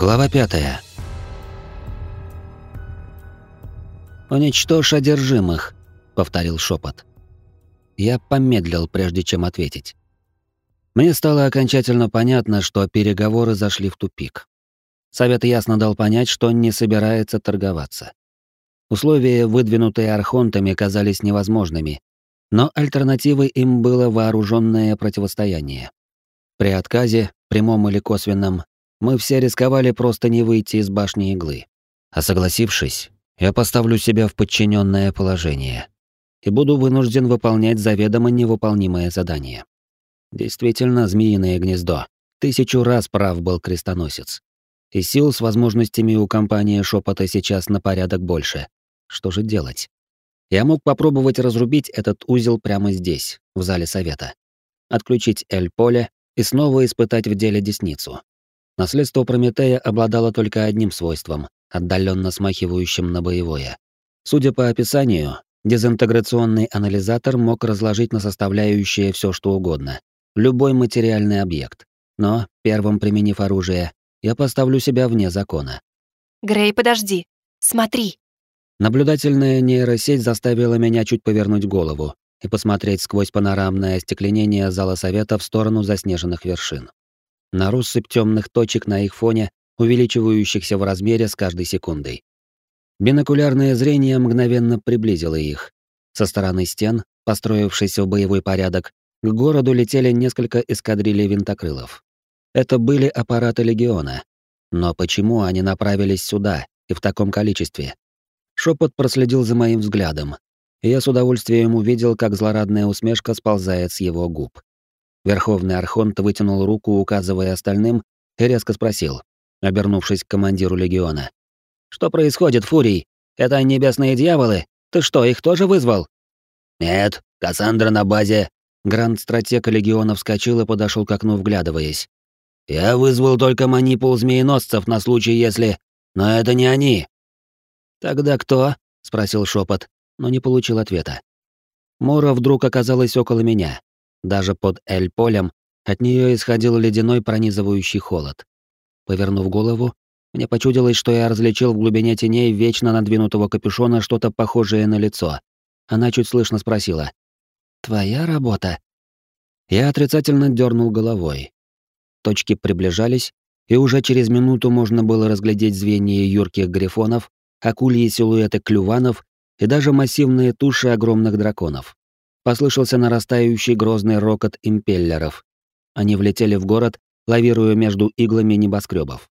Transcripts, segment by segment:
Глава пятая. «Уничтожь одержимых», — повторил шепот. Я помедлил, прежде чем ответить. Мне стало окончательно понятно, что переговоры зашли в тупик. Совет ясно дал понять, что не собирается торговаться. Условия, выдвинутые архонтами, казались невозможными, но альтернативой им было вооруженное противостояние. При отказе, прямом или косвенном, мы все рисковали просто не выйти из башни иглы. А согласившись, я поставлю себя в подчиненное положение и буду вынужден выполнять заведомо невыполнимое задание. Действительно, змеиное гнездо. Тысячу раз прав был крестоносец. И сил с возможностями у компании шепота сейчас на порядок больше. Что же делать? Я мог попробовать разрубить этот узел прямо здесь, в зале совета. Отключить Эль-поле и снова испытать в деле десницу. Наследство Прометея обладало только одним свойством, отдаленно смахивающим на боевое. Судя по описанию, дезинтеграционный анализатор мог разложить на составляющие все что угодно, любой материальный объект. Но, первым применив оружие, я поставлю себя вне закона. Грей, подожди. Смотри. Наблюдательная нейросеть заставила меня чуть повернуть голову и посмотреть сквозь панорамное остекленение зала совета в сторону заснеженных вершин на россыпь темных точек на их фоне, увеличивающихся в размере с каждой секундой. Бинокулярное зрение мгновенно приблизило их. Со стороны стен, построившись в боевой порядок, к городу летели несколько эскадрилей винтокрылов. Это были аппараты легиона. Но почему они направились сюда и в таком количестве? Шепот проследил за моим взглядом, я с удовольствием увидел, как злорадная усмешка сползает с его губ. Верховный Архонт вытянул руку, указывая остальным, и резко спросил, обернувшись к командиру легиона. «Что происходит, Фурий? Это небесные дьяволы? Ты что, их тоже вызвал?» «Нет, Кассандра на базе». Гранд-стратег легиона вскочил и подошел к окну, вглядываясь. «Я вызвал только манипул змееносцев на случай, если... Но это не они». «Тогда кто?» — спросил шепот, но не получил ответа. Мора вдруг оказалась около меня. Даже под Эль-полем от нее исходил ледяной пронизывающий холод. Повернув голову, мне почудилось, что я различил в глубине теней вечно надвинутого капюшона что-то похожее на лицо. Она чуть слышно спросила. «Твоя работа?» Я отрицательно дернул головой. Точки приближались, и уже через минуту можно было разглядеть звенья юрких грифонов, акульи силуэты клюванов и даже массивные туши огромных драконов. Послышался нарастающий грозный рокот импеллеров. Они влетели в город, лавируя между иглами небоскребов.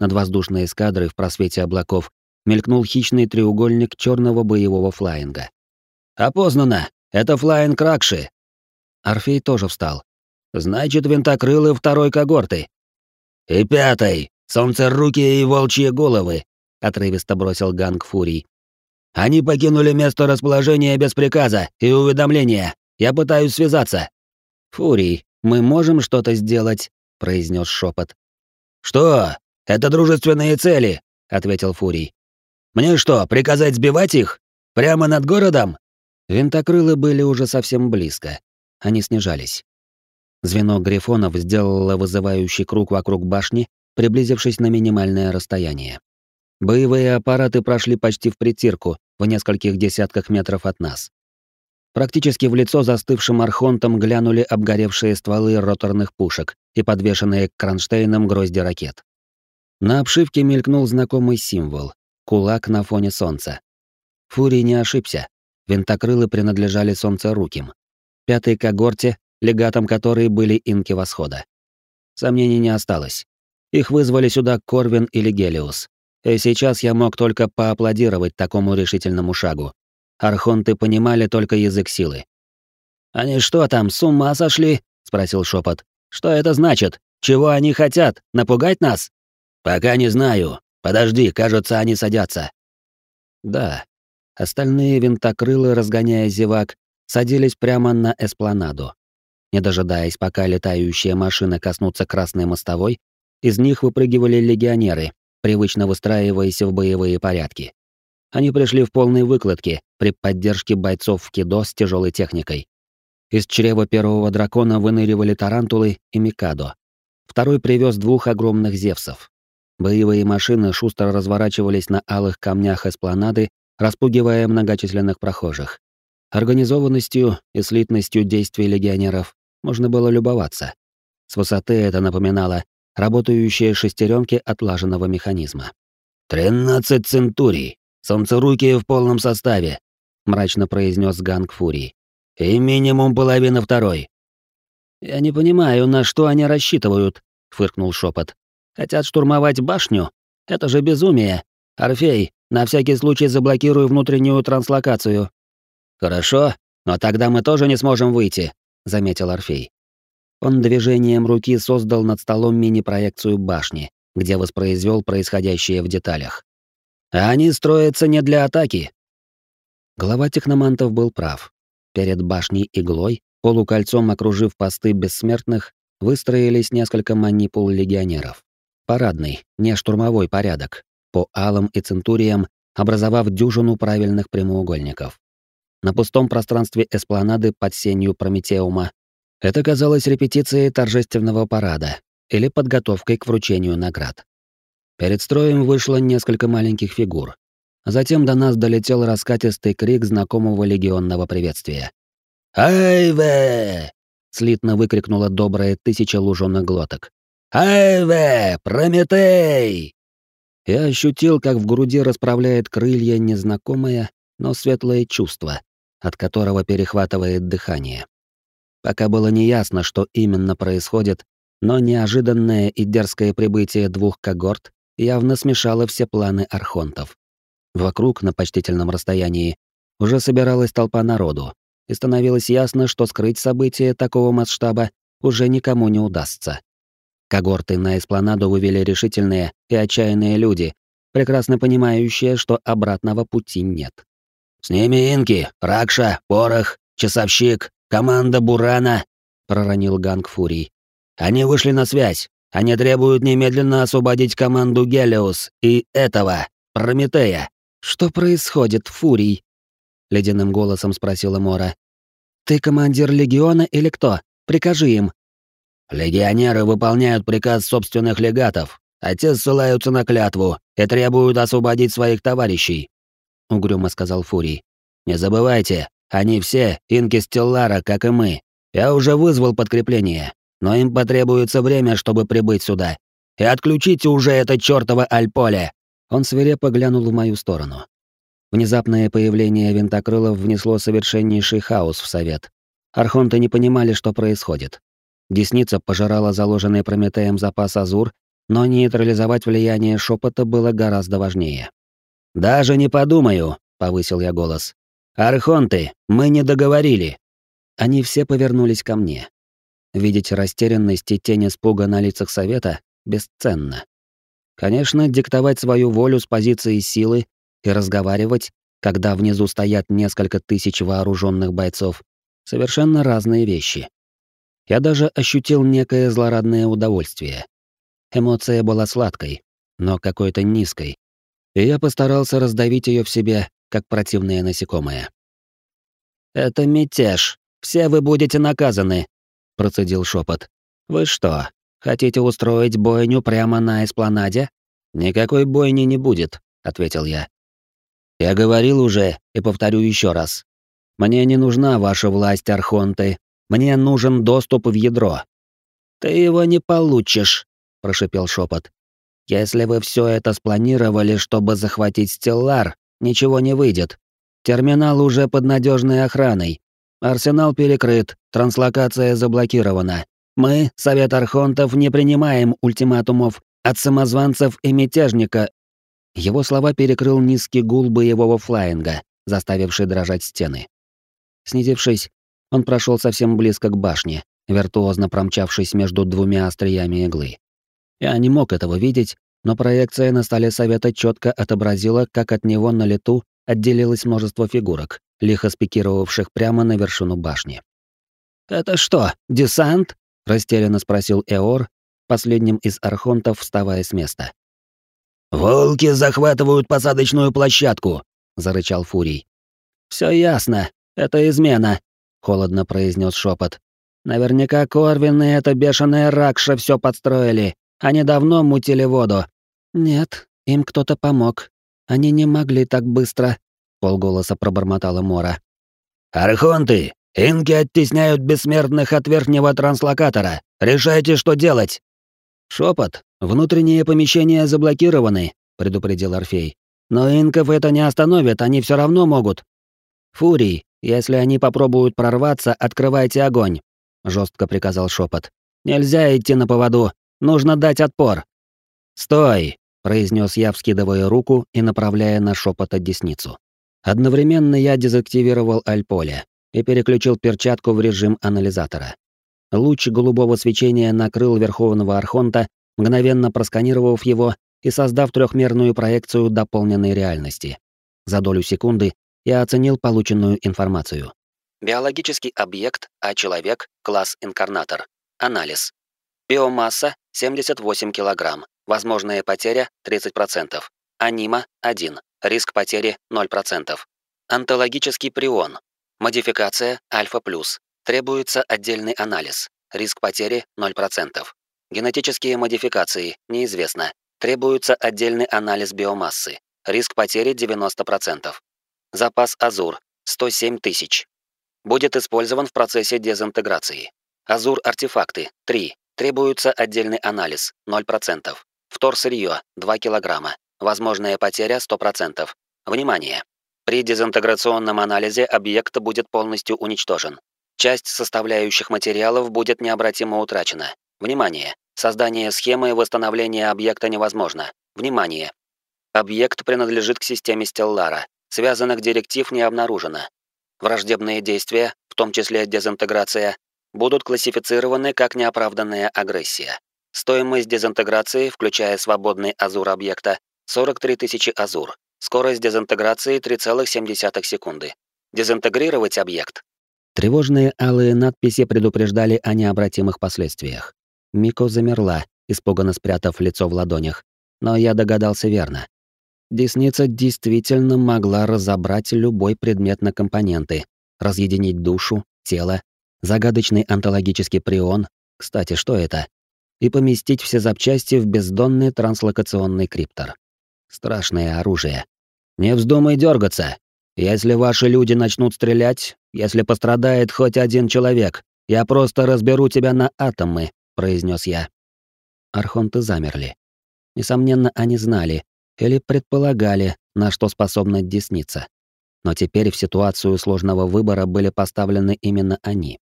Над воздушной эскадрой в просвете облаков мелькнул хищный треугольник черного боевого флаинга. «Опознано! Это флаинг Ракши!» Орфей тоже встал. «Значит, винтокрылы второй когорты». «И пятой! Солнцерукие и волчьи головы!» — отрывисто бросил Ганг Фурий. Они покинули место расположения без приказа и уведомления. Я пытаюсь связаться. Фурий, мы можем что-то сделать, произнес шепот. Что? Это дружественные цели, ответил Фурий. Мне что, приказать сбивать их? Прямо над городом? Винтокрылы были уже совсем близко. Они снижались. Звено грифонов сделало вызывающий круг вокруг башни, приблизившись на минимальное расстояние. Боевые аппараты прошли почти в притирку, в нескольких десятках метров от нас. Практически в лицо застывшим архонтом глянули обгоревшие стволы роторных пушек и подвешенные к кронштейнам грозди ракет. На обшивке мелькнул знакомый символ — кулак на фоне солнца. Фурий не ошибся. Винтокрылы принадлежали солнцеруким. Пятой когорте, легатом которой были инки Восхода. Сомнений не осталось. Их вызвали сюда Корвин или Гелиус. И сейчас я мог только поаплодировать такому решительному шагу. Архонты понимали только язык силы. «Они что там, с ума сошли?» — спросил шепот. «Что это значит? Чего они хотят? Напугать нас?» «Пока не знаю. Подожди, кажется, они садятся». Да. Остальные винтокрылы, разгоняя зевак, садились прямо на эспланаду. Не дожидаясь, пока летающие машины коснутся красной мостовой, из них выпрыгивали легионеры, привычно выстраиваясь в боевые порядки. Они пришли в полной выкладке при поддержке бойцов в кидо с тяжелой техникой. Из чрева первого дракона выныривали тарантулы и микадо. Второй привез двух огромных зевсов. Боевые машины шустро разворачивались на алых камнях эспланады, распугивая многочисленных прохожих. Организованностью и слитностью действий легионеров можно было любоваться. С высоты это напоминало работающие шестеренки отлаженного механизма. «Тринадцать центурий! Солнцерукие в полном составе!» — мрачно произнес Ганг Фурий. «И минимум половина второй!» «Я не понимаю, на что они рассчитывают», — фыркнул шепот. «Хотят штурмовать башню? Это же безумие! Орфей, на всякий случай заблокируй внутреннюю транслокацию». «Хорошо, но тогда мы тоже не сможем выйти», — заметил Орфей. Он движением руки создал над столом мини-проекцию башни, где воспроизвел происходящее в деталях. А они строятся не для атаки. Глава техномантов был прав. Перед башней иглой, полукольцом окружив посты бессмертных, выстроились несколько манипул легионеров. Парадный, не штурмовой порядок, по алым и центуриям, образовав дюжину правильных прямоугольников. На пустом пространстве эспланады под сенью Прометеума это казалось репетицией торжественного парада или подготовкой к вручению наград. Перед строем вышло несколько маленьких фигур. Затем до нас долетел раскатистый крик знакомого легионного приветствия. «Айве!» — слитно выкрикнула добрая тысяча лужёных глоток. «Айве! Прометей!» Я ощутил, как в груди расправляет крылья незнакомое, но светлое чувство, от которого перехватывает дыхание. Пока было неясно, что именно происходит, но неожиданное и дерзкое прибытие двух когорт явно смешало все планы архонтов. Вокруг, на почтительном расстоянии, уже собиралась толпа народу, и становилось ясно, что скрыть события такого масштаба уже никому не удастся. Когорты на эспланаду вывели решительные и отчаянные люди, прекрасно понимающие, что обратного пути нет. «С ними инки, Ракша, Порох, Часовщик, команда Бурана», — проронил Ганг Фурий. «Они вышли на связь. Они требуют немедленно освободить команду Гелиус и этого, Прометея». «Что происходит, Фурий?» — ледяным голосом спросила Мора. «Ты командир легиона или кто? Прикажи им». «Легионеры выполняют приказ собственных легатов, а те ссылаются на клятву и требуют освободить своих товарищей», — угрюмо сказал Фурий. «Не забывайте, они все инки Стеллара, как и мы. Я уже вызвал подкрепление, но им потребуется время, чтобы прибыть сюда. И отключите уже это чёртово Альполе!» Он свирепо глянул в мою сторону. Внезапное появление винтокрылов внесло совершеннейший хаос в совет. Архонты не понимали, что происходит. Десница пожирала заложенный Прометеем запас Азур, но нейтрализовать влияние шепота было гораздо важнее. «Даже не подумаю», — повысил я голос. «Архонты, мы не договорили!» Они все повернулись ко мне. Видеть растерянность и тень испуга на лицах совета бесценно. Конечно, диктовать свою волю с позиции силы и разговаривать, когда внизу стоят несколько тысяч вооруженных бойцов, совершенно разные вещи. Я даже ощутил некое злорадное удовольствие. Эмоция была сладкой, но какой-то низкой. И я постарался раздавить ее в себе как противное насекомое. «Это мятеж. Все вы будете наказаны», — процедил шепот. «Вы что, хотите устроить бойню прямо на эспланаде?» «Никакой бойни не будет», — ответил я. «Я говорил уже и повторю еще раз. Мне не нужна ваша власть, Архонты. Мне нужен доступ в ядро». «Ты его не получишь», — прошипел шепот. «Если вы все это спланировали, чтобы захватить Стеллар, ничего не выйдет. Терминал уже под надежной охраной. Арсенал перекрыт, транслокация заблокирована. Мы, Совет Архонтов, не принимаем ультиматумов от самозванцев и мятежника. Его слова перекрыл низкий гул боевого флаинга, заставивший дрожать стены. Снизившись, он прошел совсем близко к башне, виртуозно промчавшись между двумя остриями иглы. Я не мог этого видеть, но проекция на столе совета четко отобразила, как от него на лету отделилось множество фигурок, лихо спикировавших прямо на вершину башни. «Это что, десант?» — растерянно спросил Эор, последним из архонтов, вставая с места. «Волки захватывают посадочную площадку!» — зарычал Фурий. Все ясно, это измена», — холодно произнес шепот. «Наверняка Корвин и эта бешеная Ракша все подстроили. Они давно мутили воду. Нет, им кто-то помог. Они не могли так быстро, полголоса пробормотала Мора. Архонты, инки оттесняют бессмертных от верхнего транслокатора. Решайте, что делать. Шепот. Внутренние помещения заблокированы, предупредил Орфей. Но инков это не остановит, они все равно могут. Фурий, если они попробуют прорваться, открывайте огонь, жестко приказал шепот. Нельзя идти на поводу, нужно дать отпор. Стой, произнес я, вскидывая руку и направляя на шепота десницу. Одновременно я дезактивировал альполе и переключил перчатку в режим анализатора. Луч голубого свечения накрыл Верховного Архонта, мгновенно просканировав его и создав трехмерную проекцию дополненной реальности. За долю секунды я оценил полученную информацию. Биологический объект, а человек, класс инкарнатор. Анализ. Биомасса 78 кг. Возможная потеря 30%. Анима 1. Риск потери 0%. Антологический прион. Модификация альфа+. Требуется отдельный анализ. Риск потери 0%. Генетические модификации неизвестно. Требуется отдельный анализ биомассы. Риск потери 90%. Запас Азур 107 тысяч. Будет использован в процессе дезинтеграции. Азур-артефакты 3. Требуется отдельный анализ 0%. Вторсырье 2 кг. Возможная потеря 100%. Внимание! При дезинтеграционном анализе объект будет полностью уничтожен. Часть составляющих материалов будет необратимо утрачена. Внимание! Создание схемы восстановления объекта невозможно. Внимание! Объект принадлежит к системе Стеллара. Связанных директив не обнаружено. Враждебные действия, в том числе дезинтеграция, будут классифицированы как неоправданная агрессия. Стоимость дезинтеграции, включая свободный азур объекта, 43 тысячи азур. Скорость дезинтеграции 3,7 секунды. Дезинтегрировать объект. Тревожные алые надписи предупреждали о необратимых последствиях. Мико замерла, испуганно спрятав лицо в ладонях. Но я догадался верно. Десница действительно могла разобрать любой предмет на компоненты, разъединить душу, тело, загадочный онтологический прион, кстати, что это? И поместить все запчасти в бездонный транслокационный криптор. Страшное оружие. Не вздумай дергаться. Если ваши люди начнут стрелять, если пострадает хоть один человек, я просто разберу тебя на атомы, произнес я. Архонты замерли. Несомненно, они знали или предполагали, на что способна десница. Но теперь в ситуацию сложного выбора были поставлены именно они.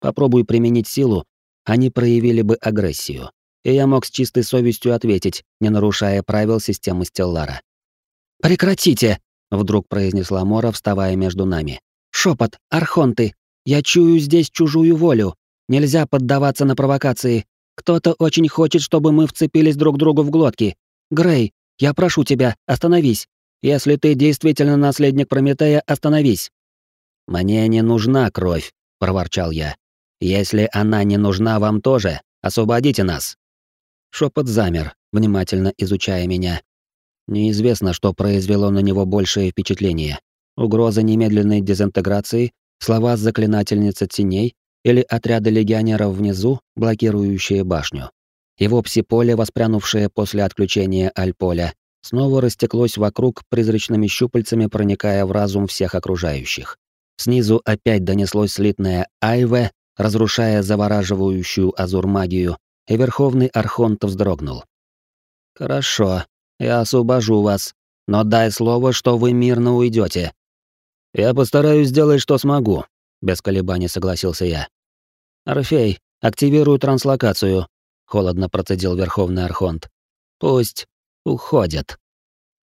Попробуй применить силу, они проявили бы агрессию. И я мог с чистой совестью ответить, не нарушая правил системы Стеллара. «Прекратите!» — вдруг произнесла Мора, вставая между нами. «Шепот, архонты! Я чую здесь чужую волю. Нельзя поддаваться на провокации. Кто-то очень хочет, чтобы мы вцепились друг другу в глотки. Грей, я прошу тебя, остановись. Если ты действительно наследник Прометея, остановись». «Мне не нужна кровь», — проворчал я. «Если она не нужна вам тоже, освободите нас». Шепот замер, внимательно изучая меня. Неизвестно, что произвело на него большее впечатление. Угроза немедленной дезинтеграции, слова заклинательницы теней или отряды легионеров внизу, блокирующие башню. Его псиполе, воспрянувшее после отключения альполя, снова растеклось вокруг призрачными щупальцами, проникая в разум всех окружающих. Снизу опять донеслось слитное «Айве», разрушая завораживающую азур-магию, и Верховный Архонт вздрогнул. «Хорошо, я освобожу вас, но дай слово, что вы мирно уйдете. Я постараюсь сделать, что смогу, без колебаний согласился я. Орфей, активируй транслокацию, холодно процедил Верховный Архонт. Пусть уходят.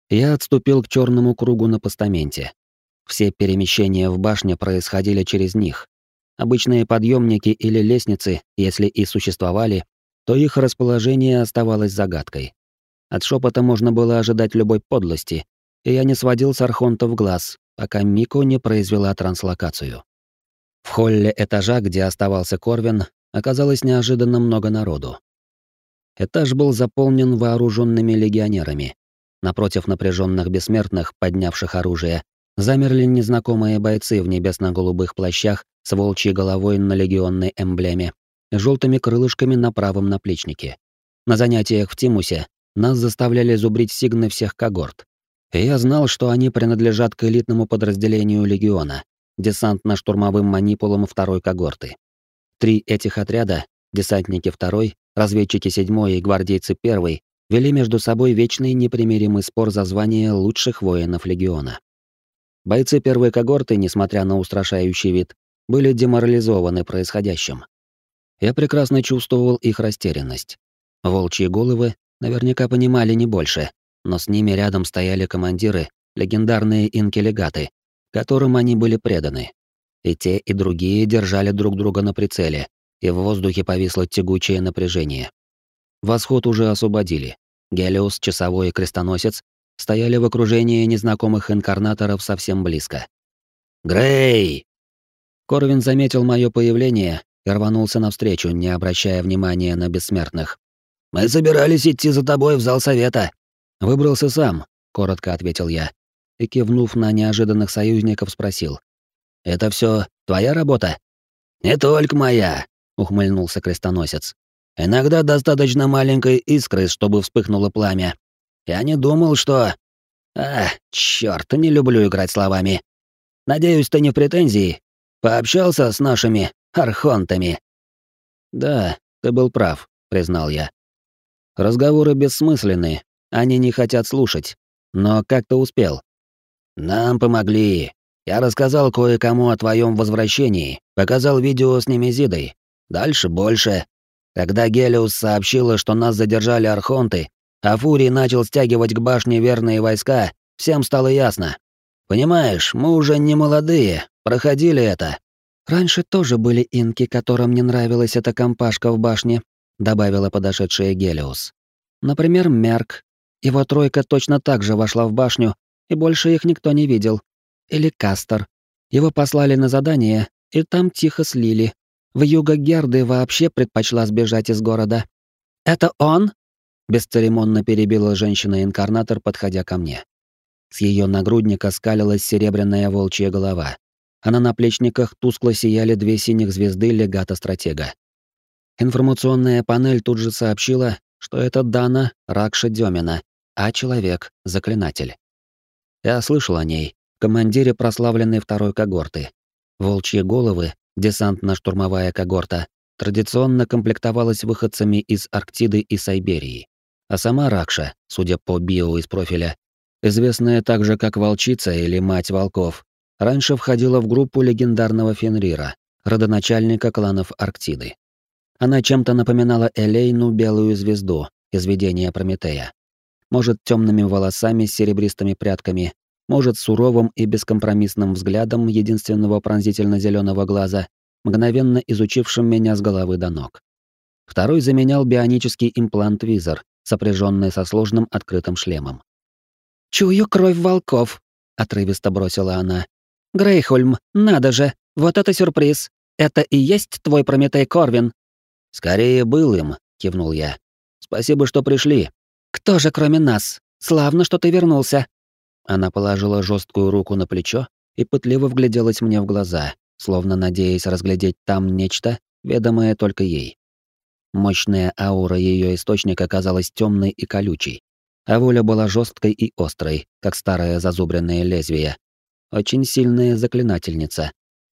Я отступил к черному кругу на постаменте. Все перемещения в башне происходили через них. Обычные подъемники или лестницы, если и существовали, то их расположение оставалось загадкой. От шепота можно было ожидать любой подлости, и я не сводил с Архонта в глаз, пока Мико не произвела транслокацию. В холле этажа, где оставался Корвин, оказалось неожиданно много народу. Этаж был заполнен вооруженными легионерами. Напротив напряженных бессмертных, поднявших оружие, замерли незнакомые бойцы в небесно-голубых плащах с волчьей головой на легионной эмблеме, желтыми крылышками на правом наплечнике. На занятиях в Тимусе нас заставляли зубрить сигны всех когорт. И я знал, что они принадлежат к элитному подразделению легиона, десантно-штурмовым манипулам второй когорты. Три этих отряда, десантники второй, разведчики седьмой и гвардейцы первой, вели между собой вечный непримиримый спор за звание лучших воинов легиона. Бойцы первой когорты, несмотря на устрашающий вид, были деморализованы происходящим. Я прекрасно чувствовал их растерянность. Волчьи головы наверняка понимали не больше, но с ними рядом стояли командиры, легендарные инкелегаты, которым они были преданы. И те, и другие держали друг друга на прицеле, и в воздухе повисло тягучее напряжение. Восход уже освободили. Гелиос, Часовой и Крестоносец стояли в окружении незнакомых инкарнаторов совсем близко. «Грей!» Корвин заметил мое появление и рванулся навстречу, не обращая внимания на бессмертных. «Мы собирались идти за тобой в зал совета». «Выбрался сам», — коротко ответил я. И, кивнув на неожиданных союзников, спросил. «Это все твоя работа?» «Не только моя», — ухмыльнулся крестоносец. «Иногда достаточно маленькой искры, чтобы вспыхнуло пламя. Я не думал, что... А, чёрт, не люблю играть словами. Надеюсь, ты не в претензии. Пообщался с нашими архонтами. Да, ты был прав, признал я. Разговоры бессмысленны, они не хотят слушать. Но как ты успел? Нам помогли. Я рассказал кое-кому о твоем возвращении, показал видео с Немезидой. Дальше больше. Когда Гелиус сообщила, что нас задержали архонты, а Фурий начал стягивать к башне верные войска, всем стало ясно. Понимаешь, мы уже не молодые, проходили это. Раньше тоже были инки, которым не нравилась эта компашка в башне, добавила подошедшая Гелиус. Например, Мерк. Его тройка точно так же вошла в башню, и больше их никто не видел. Или Кастер. Его послали на задание, и там тихо слили. В юго Герды вообще предпочла сбежать из города. «Это он?» Бесцеремонно перебила женщина-инкарнатор, подходя ко мне. С ее нагрудника скалилась серебряная волчья голова, а на наплечниках тускло сияли две синих звезды легата-стратега. Информационная панель тут же сообщила, что это Дана Ракша Демина, а человек — заклинатель. Я слышал о ней, командире прославленной второй когорты. Волчьи головы, десантно-штурмовая когорта, традиционно комплектовалась выходцами из Арктиды и Сайберии. А сама Ракша, судя по био из профиля, известная также как Волчица или Мать Волков, раньше входила в группу легендарного Фенрира, родоначальника кланов Арктиды. Она чем-то напоминала Элейну Белую Звезду из видения Прометея. Может, темными волосами с серебристыми прядками, может, суровым и бескомпромиссным взглядом единственного пронзительно зеленого глаза, мгновенно изучившим меня с головы до ног. Второй заменял бионический имплант-визор, сопряженный со сложным открытым шлемом. «Чую кровь волков», — отрывисто бросила она. «Грейхольм, надо же, вот это сюрприз! Это и есть твой Прометей Корвин?» «Скорее был им», — кивнул я. «Спасибо, что пришли». «Кто же, кроме нас? Славно, что ты вернулся». Она положила жесткую руку на плечо и пытливо вгляделась мне в глаза, словно надеясь разглядеть там нечто, ведомое только ей. Мощная аура ее источника казалась темной и колючей, а воля была жесткой и острой, как старое зазубренное лезвие. Очень сильная заклинательница.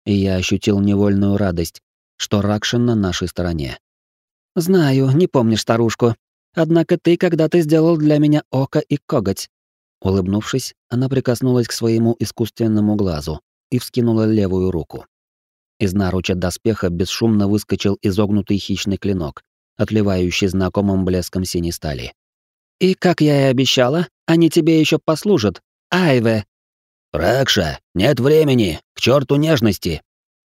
И я ощутил невольную радость, что Ракшин на нашей стороне. «Знаю, не помнишь старушку. Однако ты когда-то сделал для меня око и коготь». Улыбнувшись, она прикоснулась к своему искусственному глазу и вскинула левую руку. Из наруча доспеха бесшумно выскочил изогнутый хищный клинок, отливающий знакомым блеском синей стали. «И, как я и обещала, они тебе еще послужат. Айве!» «Ракша, нет времени! К черту нежности!»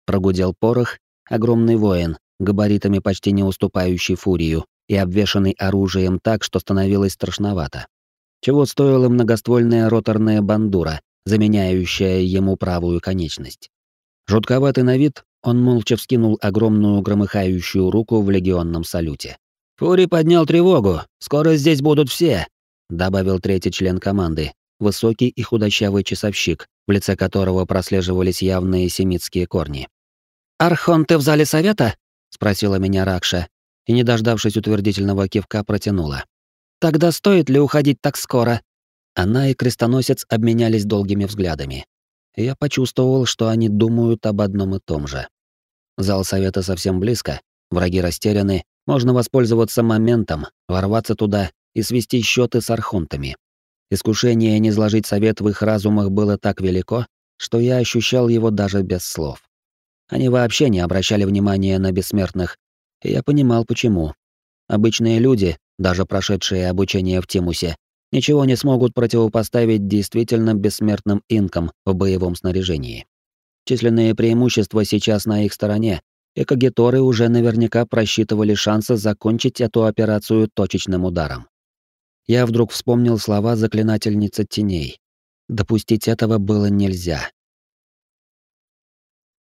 Прогудел порох, огромный воин, габаритами почти не уступающий фурию и обвешанный оружием так, что становилось страшновато. Чего стоила многоствольная роторная бандура, заменяющая ему правую конечность. Жутковатый на вид, он молча вскинул огромную громыхающую руку в легионном салюте. «Фури поднял тревогу. Скоро здесь будут все», — добавил третий член команды, высокий и худощавый часовщик, в лице которого прослеживались явные семитские корни. «Архон, ты в зале совета?» — спросила меня Ракша, и, не дождавшись утвердительного кивка, протянула. Тогда стоит ли уходить так скоро? Она и крестоносец обменялись долгими взглядами. Я почувствовал, что они думают об одном и том же. Зал совета совсем близко, враги растеряны, можно воспользоваться моментом, ворваться туда и свести счеты с архонтами. Искушение не изложить совет в их разумах было так велико, что я ощущал его даже без слов. Они вообще не обращали внимания на бессмертных, и я понимал почему. Обычные люди, даже прошедшие обучение в Тимусе, ничего не смогут противопоставить действительно бессмертным инкам в боевом снаряжении. Численные преимущества сейчас на их стороне, и кагиторы уже наверняка просчитывали шансы закончить эту операцию точечным ударом. Я вдруг вспомнил слова заклинательницы теней. Допустить этого было нельзя.